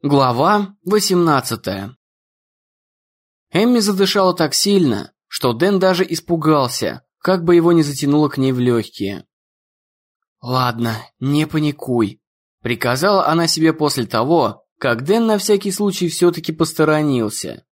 Глава 18 Эмми задышала так сильно, что Дэн даже испугался, как бы его не затянуло к ней в легкие. «Ладно, не паникуй», — приказала она себе после того, как Дэн на всякий случай все-таки посторонился.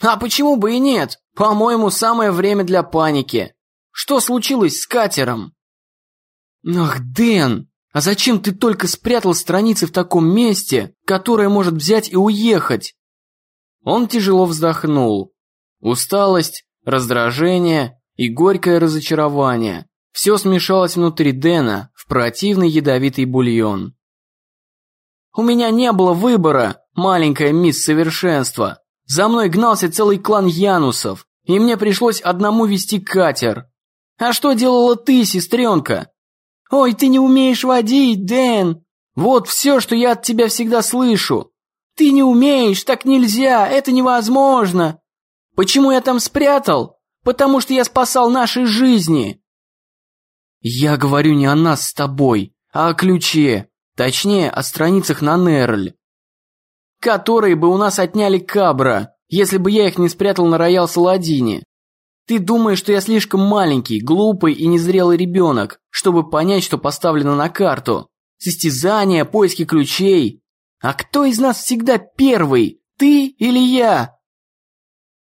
«А почему бы и нет? По-моему, самое время для паники. Что случилось с катером?» «Ах, Дэн, а зачем ты только спрятал страницы в таком месте, которое может взять и уехать? Он тяжело вздохнул. Усталость, раздражение и горькое разочарование. Все смешалось внутри Дэна в противный ядовитый бульон. «У меня не было выбора, маленькая мисс Совершенство. За мной гнался целый клан Янусов, и мне пришлось одному вести катер. А что делала ты, сестренка? «Ой, ты не умеешь водить, Дэн! Вот все, что я от тебя всегда слышу! Ты не умеешь, так нельзя, это невозможно! Почему я там спрятал? Потому что я спасал наши жизни!» «Я говорю не о нас с тобой, а о ключе, точнее, о страницах на Нерль, которые бы у нас отняли Кабра, если бы я их не спрятал на роял Саладине. Ты думаешь, что я слишком маленький, глупый и незрелый ребенок, чтобы понять, что поставлено на карту? Состязания, поиски ключей. А кто из нас всегда первый, ты или я?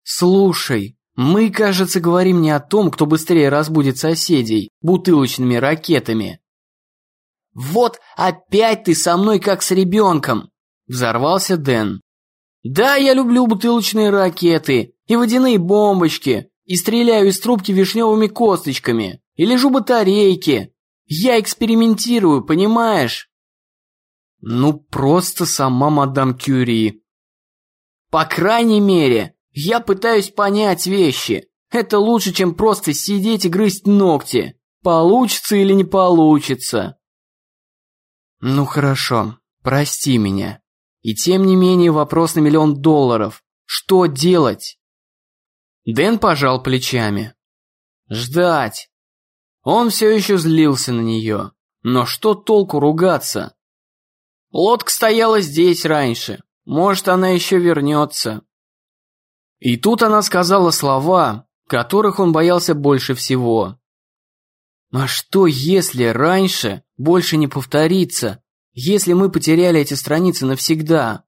Слушай, мы, кажется, говорим не о том, кто быстрее разбудит соседей бутылочными ракетами. Вот опять ты со мной как с ребенком, взорвался Дэн. Да, я люблю бутылочные ракеты и водяные бомбочки, и стреляю из трубки вишневыми косточками, и лежу батарейки. Я экспериментирую, понимаешь? Ну, просто сама мадам Кюри. По крайней мере, я пытаюсь понять вещи. Это лучше, чем просто сидеть и грызть ногти. Получится или не получится. Ну хорошо, прости меня. И тем не менее вопрос на миллион долларов. Что делать? Дэн пожал плечами. Ждать. Он все еще злился на нее. Но что толку ругаться? Лодка стояла здесь раньше. Может, она еще вернется. И тут она сказала слова, которых он боялся больше всего. А что, если раньше больше не повторится? Если мы потеряли эти страницы навсегда?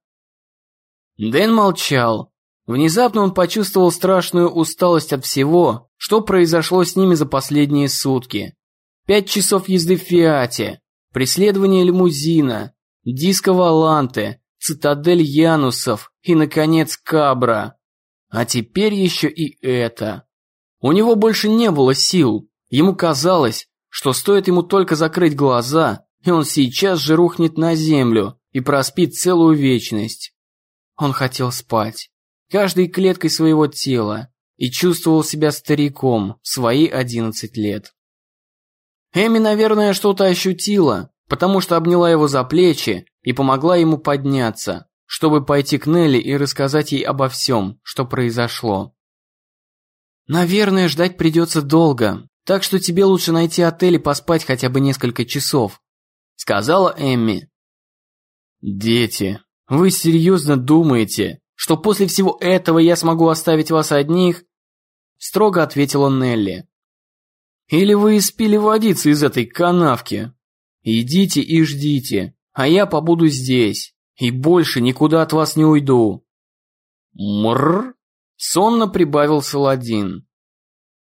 Дэн молчал, Внезапно он почувствовал страшную усталость от всего, что произошло с ними за последние сутки. Пять часов езды в Фиате, преследование лимузина, диско Валанте, цитадель Янусов и, наконец, Кабра. А теперь еще и это. У него больше не было сил. Ему казалось, что стоит ему только закрыть глаза, и он сейчас же рухнет на землю и проспит целую вечность. Он хотел спать каждой клеткой своего тела и чувствовал себя стариком в свои одиннадцать лет. Эми, наверное, что-то ощутила, потому что обняла его за плечи и помогла ему подняться, чтобы пойти к Нелли и рассказать ей обо всем, что произошло. «Наверное, ждать придется долго, так что тебе лучше найти отель и поспать хотя бы несколько часов», сказала Эмми. «Дети, вы серьезно думаете, что после всего этого я смогу оставить вас одних?» Строго ответила Нелли. «Или вы испили водицы из этой канавки? Идите и ждите, а я побуду здесь, и больше никуда от вас не уйду». «Мрррр!» — сонно прибавил Саладин.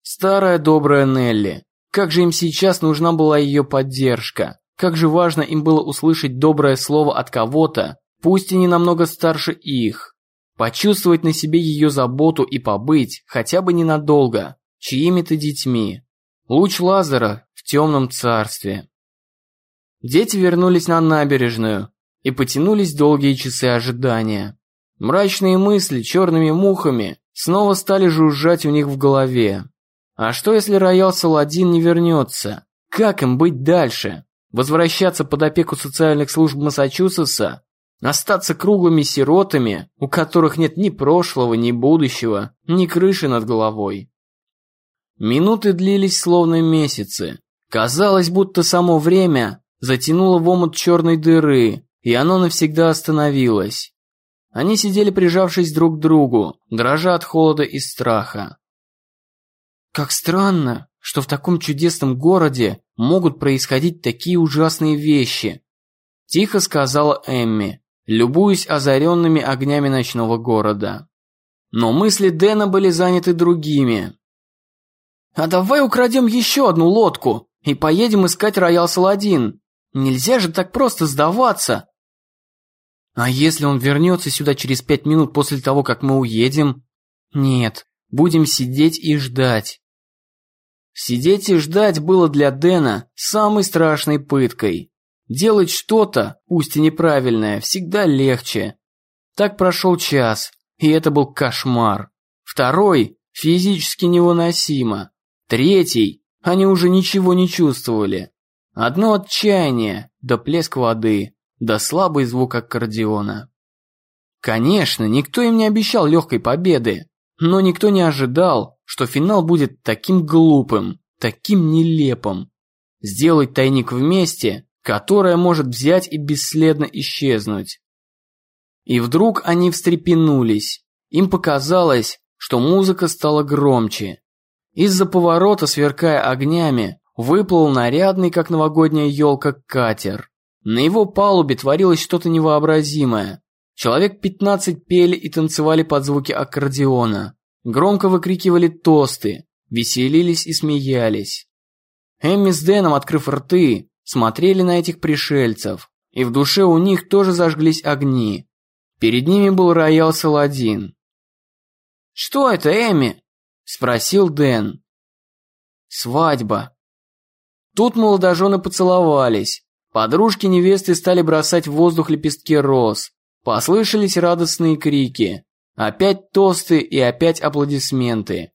Старая добрая Нелли. Как же им сейчас нужна была ее поддержка. Как же важно им было услышать доброе слово от кого-то, пусть и не намного старше их. Почувствовать на себе ее заботу и побыть, хотя бы ненадолго, чьими-то детьми. Луч лазера в темном царстве. Дети вернулись на набережную и потянулись долгие часы ожидания. Мрачные мысли черными мухами снова стали жужжать у них в голове. А что если роял Саладин не вернется? Как им быть дальше? Возвращаться под опеку социальных служб Массачусетса Остаться круглыми сиротами, у которых нет ни прошлого, ни будущего, ни крыши над головой. Минуты длились словно месяцы. Казалось, будто само время затянуло в омут черной дыры, и оно навсегда остановилось. Они сидели прижавшись друг к другу, дрожа от холода и страха. Как странно, что в таком чудесном городе могут происходить такие ужасные вещи, тихо сказала Эмми, любуясь озаренными огнями ночного города. Но мысли Дэна были заняты другими. «А давай украдем еще одну лодку и поедем искать роял Саладин. Нельзя же так просто сдаваться!» «А если он вернется сюда через пять минут после того, как мы уедем?» «Нет, будем сидеть и ждать». Сидеть и ждать было для Дэна самой страшной пыткой. Делать что-то, пусть и неправильное, всегда легче. Так прошел час, и это был кошмар. Второй – физически невыносимо. Третий – они уже ничего не чувствовали. Одно отчаяние, да плеск воды, да слабый звук аккордеона. Конечно, никто им не обещал легкой победы, но никто не ожидал, что финал будет таким глупым, таким нелепым. Сделать тайник вместе, которое может взять и бесследно исчезнуть. И вдруг они встрепенулись. Им показалось, что музыка стала громче. Из-за поворота, сверкая огнями, выплыл нарядный, как новогодняя елка, катер. На его палубе творилось что-то невообразимое. Человек пятнадцать пели и танцевали под звуки аккордеона. Громко выкрикивали тосты, веселились и смеялись. Эмми с Дэном, открыв рты, смотрели на этих пришельцев, и в душе у них тоже зажглись огни. Перед ними был роял Саладин. «Что это, Эми?» – спросил Дэн. «Свадьба». Тут молодожены поцеловались. Подружки невесты стали бросать в воздух лепестки роз. Послышались радостные крики. Опять тосты и опять аплодисменты.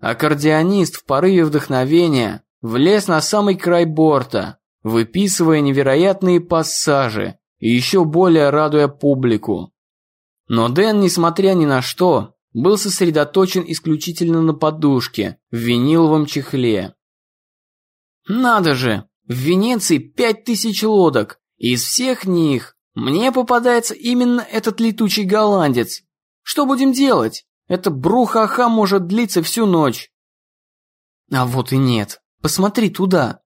Аккордеонист в порыве вдохновения влез на самый край борта, выписывая невероятные пассажи и еще более радуя публику. Но Дэн, несмотря ни на что, был сосредоточен исключительно на подушке в виниловом чехле. «Надо же! В Венеции пять тысяч лодок, и из всех них мне попадается именно этот летучий голландец. Что будем делать? Это брухаха может длиться всю ночь». «А вот и нет. Посмотри туда»,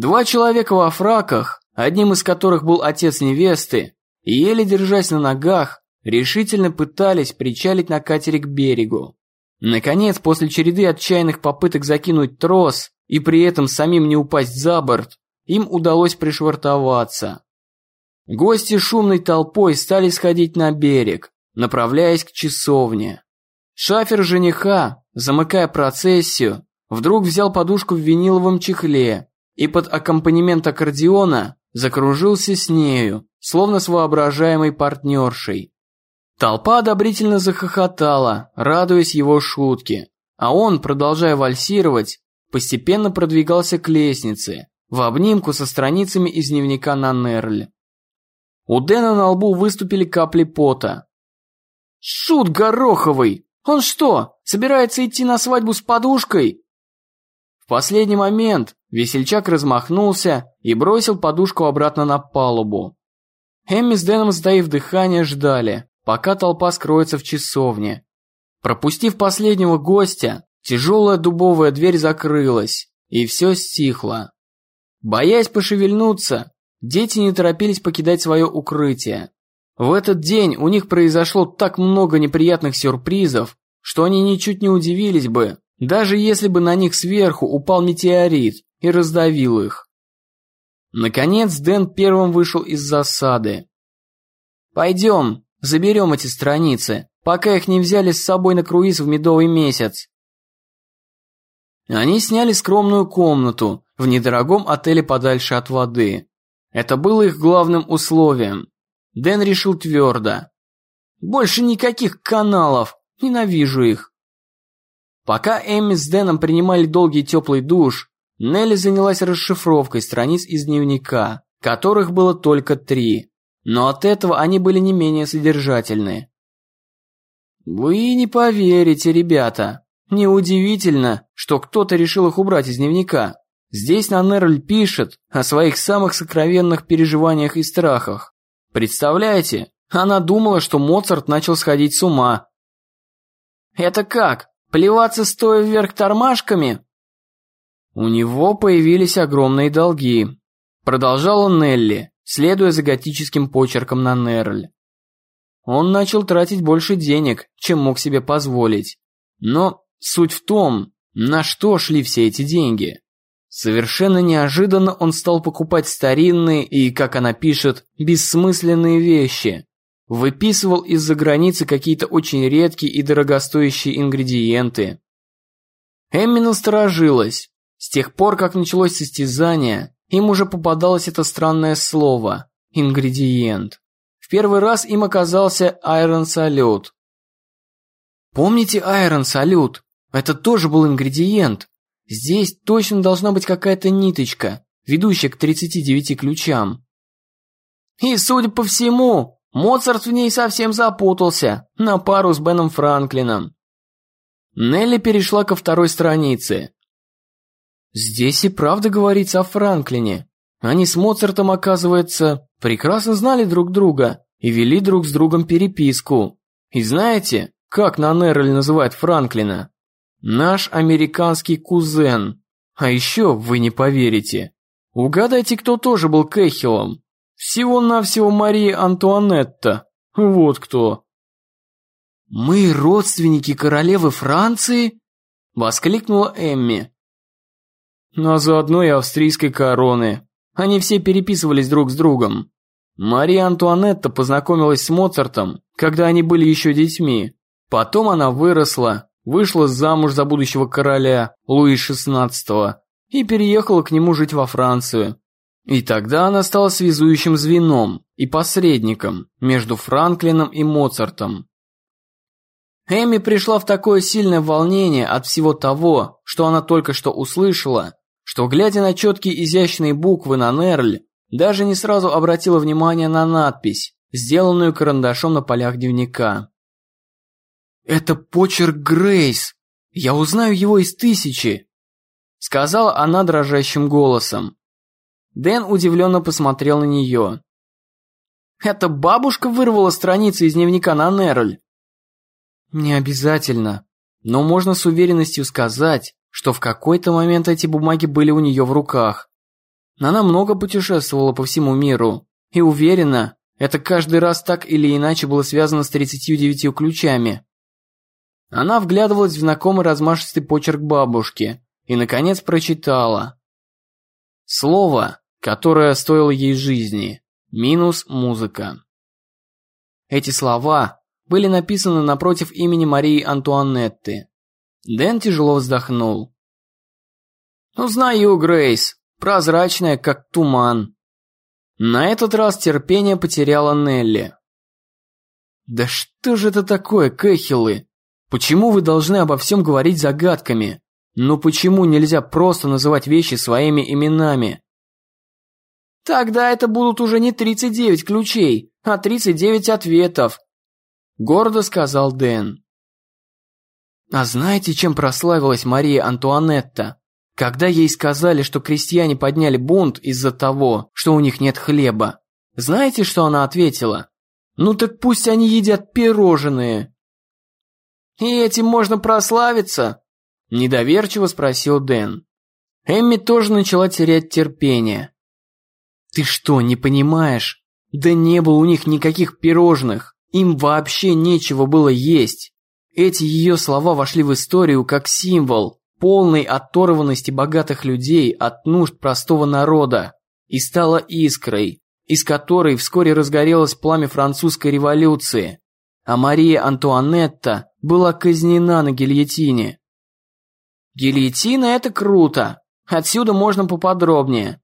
Два человека во фраках, одним из которых был отец невесты, еле держась на ногах, решительно пытались причалить на катере к берегу. Наконец, после череды отчаянных попыток закинуть трос и при этом самим не упасть за борт, им удалось пришвартоваться. Гости шумной толпой стали сходить на берег, направляясь к часовне. Шафер жениха, замыкая процессию, вдруг взял подушку в виниловом чехле и под аккомпанемент аккордеона закружился с нею, словно с воображаемой партнершей. Толпа одобрительно захохотала, радуясь его шутке, а он, продолжая вальсировать, постепенно продвигался к лестнице, в обнимку со страницами из дневника на Нерль. У Дэна на лбу выступили капли пота. «Шут Гороховый! Он что, собирается идти на свадьбу с подушкой?» Последний момент Весельчак размахнулся и бросил подушку обратно на палубу. Эмми с Дэном, сдаив дыхание, ждали, пока толпа скроется в часовне. Пропустив последнего гостя, тяжелая дубовая дверь закрылась, и все стихло. Боясь пошевельнуться, дети не торопились покидать свое укрытие. В этот день у них произошло так много неприятных сюрпризов, что они ничуть не удивились бы, даже если бы на них сверху упал метеорит и раздавил их. Наконец Дэн первым вышел из засады. «Пойдем, заберем эти страницы, пока их не взяли с собой на круиз в медовый месяц». Они сняли скромную комнату в недорогом отеле подальше от воды. Это было их главным условием. Дэн решил твердо. «Больше никаких каналов, ненавижу их». Пока Эмми с Дэном принимали долгий теплый душ, Нелли занялась расшифровкой страниц из дневника, которых было только три, но от этого они были не менее содержательны. «Вы не поверите, ребята. Неудивительно, что кто-то решил их убрать из дневника. Здесь Нанерль пишет о своих самых сокровенных переживаниях и страхах. Представляете, она думала, что Моцарт начал сходить с ума. «Это как? Плеваться стоя вверх тормашками?» У него появились огромные долги. Продолжала Нелли, следуя за готическим почерком на Нерль. Он начал тратить больше денег, чем мог себе позволить. Но суть в том, на что шли все эти деньги. Совершенно неожиданно он стал покупать старинные и, как она пишет, бессмысленные вещи. Выписывал из-за границы какие-то очень редкие и дорогостоящие ингредиенты. Эмми насторожилась. С тех пор, как началось состязание, им уже попадалось это странное слово – ингредиент. В первый раз им оказался Iron Salute. Помните Iron Salute? Это тоже был ингредиент. Здесь точно должна быть какая-то ниточка, ведущая к 39 ключам. И, судя по всему, Моцарт в ней совсем запутался, на пару с Беном Франклином. Нелли перешла ко второй странице. Здесь и правда говорится о Франклине. Они с Моцартом, оказывается, прекрасно знали друг друга и вели друг с другом переписку. И знаете, как Нанерль называет Франклина? Наш американский кузен. А еще, вы не поверите, угадайте, кто тоже был Кэхиллом. Всего-навсего Мария Антуанетта. Вот кто. «Мы родственники королевы Франции?» – воскликнула Эмми а заодно и австрийской короны. Они все переписывались друг с другом. Мария Антуанетта познакомилась с Моцартом, когда они были еще детьми. Потом она выросла, вышла замуж за будущего короля Луи XVI и переехала к нему жить во Францию. И тогда она стала связующим звеном и посредником между Франклином и Моцартом. Эми пришла в такое сильное волнение от всего того, что она только что услышала, что, глядя на четкие изящные буквы на Нерль, даже не сразу обратила внимание на надпись, сделанную карандашом на полях дневника. «Это почерк Грейс! Я узнаю его из тысячи!» Сказала она дрожащим голосом. Дэн удивленно посмотрел на нее. «Это бабушка вырвала страницы из дневника на Нерль?» «Не обязательно, но можно с уверенностью сказать, что в какой-то момент эти бумаги были у нее в руках. Она много путешествовала по всему миру, и уверена, это каждый раз так или иначе было связано с 39 ключами. Она вглядывалась в знакомый размашистый почерк бабушки и, наконец, прочитала. Слово, которое стоило ей жизни, минус музыка. Эти слова были написаны напротив имени Марии Антуанетты. Дэн тяжело вздохнул. «Узнаю, Грейс. Прозрачная, как туман». На этот раз терпение потеряла Нелли. «Да что же это такое, Кэхиллы? Почему вы должны обо всем говорить загадками? Ну почему нельзя просто называть вещи своими именами?» «Тогда это будут уже не 39 ключей, а 39 ответов», – гордо сказал Дэн. А знаете, чем прославилась Мария Антуанетта? Когда ей сказали, что крестьяне подняли бунт из-за того, что у них нет хлеба. Знаете, что она ответила? Ну так пусть они едят пирожные. И этим можно прославиться? Недоверчиво спросил Дэн. Эмми тоже начала терять терпение. Ты что, не понимаешь? Да не было у них никаких пирожных. Им вообще нечего было есть. Эти ее слова вошли в историю как символ полной оторванности богатых людей от нужд простого народа и стала искрой, из которой вскоре разгорелось пламя французской революции, а Мария Антуанетта была казнена на гильотине. Гильотина – это круто. Отсюда можно поподробнее.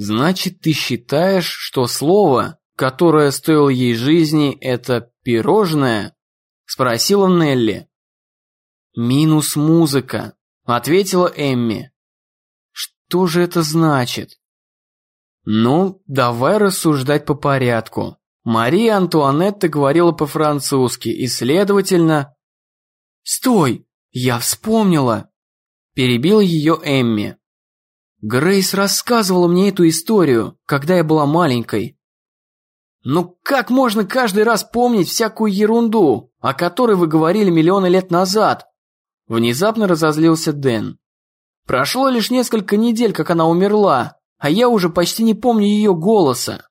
Значит, ты считаешь, что слово, которое стоило ей жизни, это пирожное? Спросила Нелли. «Минус музыка», — ответила Эмми. «Что же это значит?» «Ну, давай рассуждать по порядку. Мария Антуанетта говорила по-французски, и, следовательно...» «Стой! Я вспомнила!» Перебила ее Эмми. Грейс рассказывала мне эту историю, когда я была маленькой. Ну как можно каждый раз помнить всякую ерунду, о которой вы говорили миллионы лет назад? Внезапно разозлился Дэн. Прошло лишь несколько недель, как она умерла, а я уже почти не помню ее голоса.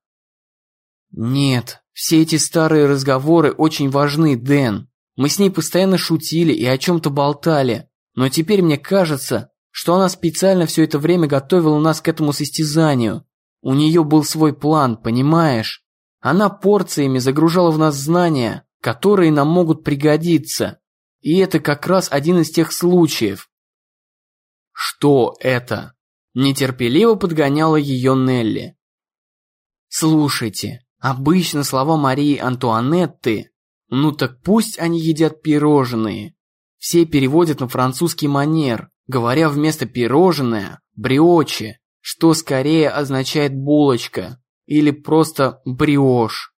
Нет, все эти старые разговоры очень важны, Дэн. Мы с ней постоянно шутили и о чем-то болтали, но теперь мне кажется, что она специально все это время готовила нас к этому состязанию. У нее был свой план, понимаешь? Она порциями загружала в нас знания, которые нам могут пригодиться. И это как раз один из тех случаев. Что это? Нетерпеливо подгоняла ее Нелли. Слушайте, обычно слова Марии Антуанетты «ну так пусть они едят пирожные». Все переводят на французский манер, говоря вместо пирожное «бриочи», что скорее означает «булочка» или просто «бриош».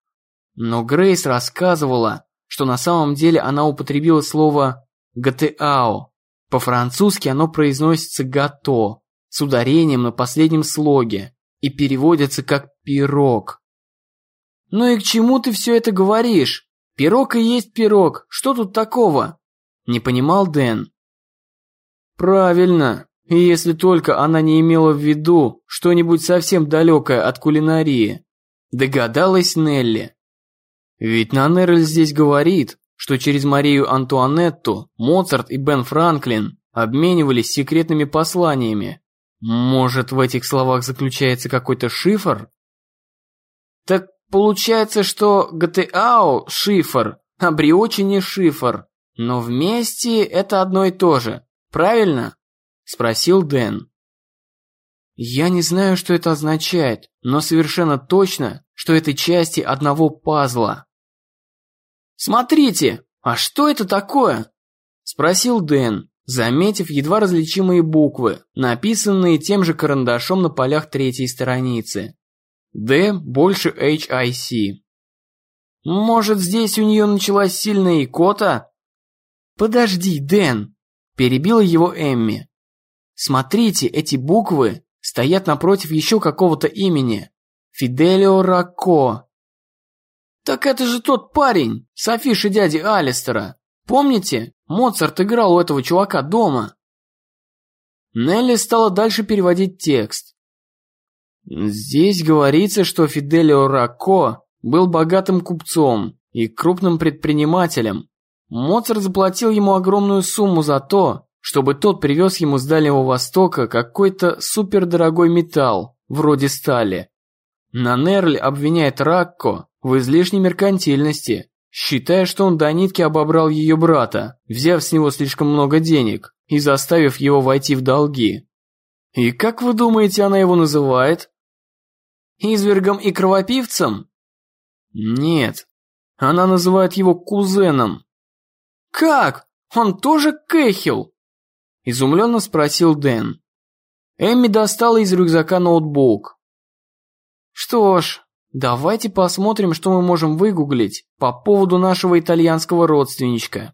Но Грейс рассказывала, что на самом деле она употребила слово «гатеао». По-французски оно произносится «гато» с ударением на последнем слоге и переводится как «пирог». «Ну и к чему ты все это говоришь? Пирог и есть пирог, что тут такого?» Не понимал Дэн. Правильно, если только она не имела в виду что-нибудь совсем далекое от кулинарии. Догадалась Нелли. Ведь Нанерль здесь говорит, что через Марию Антуанетту Моцарт и Бен Франклин обменивались секретными посланиями. Может, в этих словах заключается какой-то шифр? Так получается, что ГТАО – шифр, а Бриочи не шифр. Но вместе это одно и то же. Правильно?» – спросил Дэн. «Я не знаю, что это означает, но совершенно точно, что это части одного пазла». «Смотрите, а что это такое?» – спросил Дэн, заметив едва различимые буквы, написанные тем же карандашом на полях третьей страницы. «Д» больше HIC. «Может, здесь у нее началась сильная икота?» «Подожди, Дэн!» Перебила его Эмми. Смотрите, эти буквы стоят напротив еще какого-то имени. Фиделио Рако. Так это же тот парень, с афиши дяди Алистера. Помните, Моцарт играл у этого чувака дома. Нелли стала дальше переводить текст. Здесь говорится, что Фиделио Рако был богатым купцом и крупным предпринимателем, Моцарт заплатил ему огромную сумму за то, чтобы тот привез ему с Дальнего Востока какой-то супердорогой металл, вроде стали. Нанерль обвиняет Ракко в излишней меркантильности, считая, что он до нитки обобрал ее брата, взяв с него слишком много денег и заставив его войти в долги. И как вы думаете, она его называет? Извергом и кровопивцем? Нет, она называет его кузеном, «Как? Он тоже Кэхилл?» Изумленно спросил Дэн. Эмми достала из рюкзака ноутбук. «Что ж, давайте посмотрим, что мы можем выгуглить по поводу нашего итальянского родственничка».